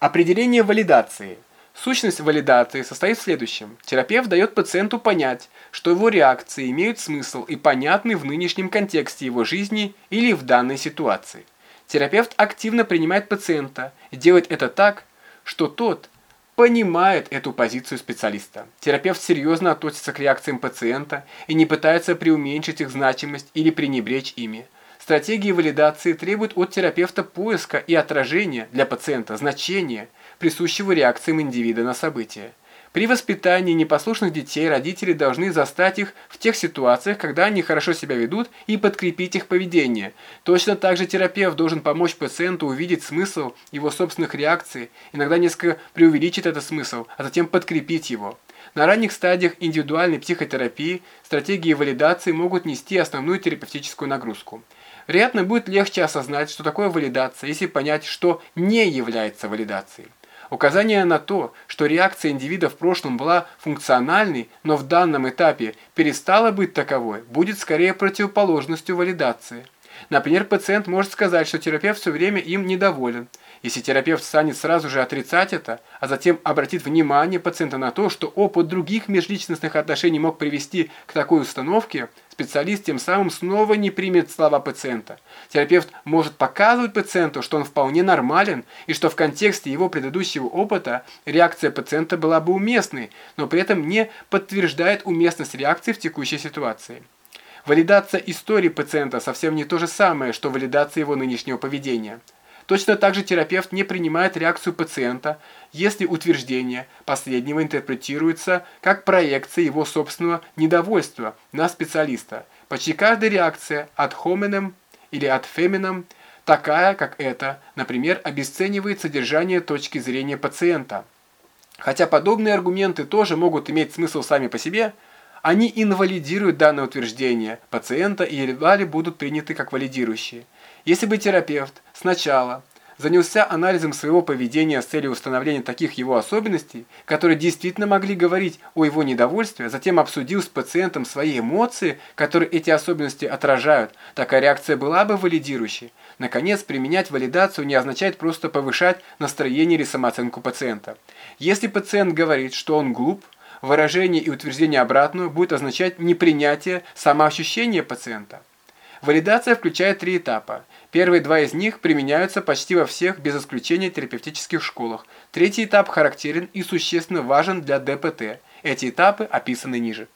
Определение валидации. Сущность валидации состоит в следующем. Терапевт дает пациенту понять, что его реакции имеют смысл и понятны в нынешнем контексте его жизни или в данной ситуации. Терапевт активно принимает пациента и делает это так, что тот понимает эту позицию специалиста. Терапевт серьезно относится к реакциям пациента и не пытается преуменьшить их значимость или пренебречь ими. Стратегии валидации требуют от терапевта поиска и отражения для пациента значения, присущего реакциям индивида на события. При воспитании непослушных детей родители должны застать их в тех ситуациях, когда они хорошо себя ведут, и подкрепить их поведение. Точно так же терапевт должен помочь пациенту увидеть смысл его собственных реакций, иногда несколько преувеличить этот смысл, а затем подкрепить его. На ранних стадиях индивидуальной психотерапии стратегии валидации могут нести основную терапевтическую нагрузку. Вероятно, будет легче осознать, что такое валидация, если понять, что не является валидацией. Указание на то, что реакция индивида в прошлом была функциональной, но в данном этапе перестала быть таковой, будет скорее противоположностью валидации. Например, пациент может сказать, что терапевт все время им недоволен, если терапевт станет сразу же отрицать это, а затем обратит внимание пациента на то, что опыт других межличностных отношений мог привести к такой установке, специалист тем самым снова не примет слова пациента. Терапевт может показывать пациенту, что он вполне нормален и что в контексте его предыдущего опыта реакция пациента была бы уместной, но при этом не подтверждает уместность реакции в текущей ситуации. Валидация истории пациента совсем не то же самое, что валидация его нынешнего поведения. Точно так же терапевт не принимает реакцию пациента, если утверждение последнего интерпретируется как проекция его собственного недовольства на специалиста. Почти каждая реакция от hominem или от фемином такая, как эта, например, обесценивает содержание точки зрения пациента. Хотя подобные аргументы тоже могут иметь смысл сами по себе, они инвалидируют данное утверждение пациента и едва ли будут приняты как валидирующие. Если бы терапевт сначала занялся анализом своего поведения с целью установления таких его особенностей, которые действительно могли говорить о его недовольстве, а затем обсудил с пациентом свои эмоции, которые эти особенности отражают, такая реакция была бы валидирующей. Наконец, применять валидацию не означает просто повышать настроение или самооценку пациента. Если пациент говорит, что он глуп, выражение и утверждение обратного будет означать непринятие самоощущения пациента. Валидация включает три этапа. Первые два из них применяются почти во всех, без исключения, терапевтических школах. Третий этап характерен и существенно важен для ДПТ. Эти этапы описаны ниже.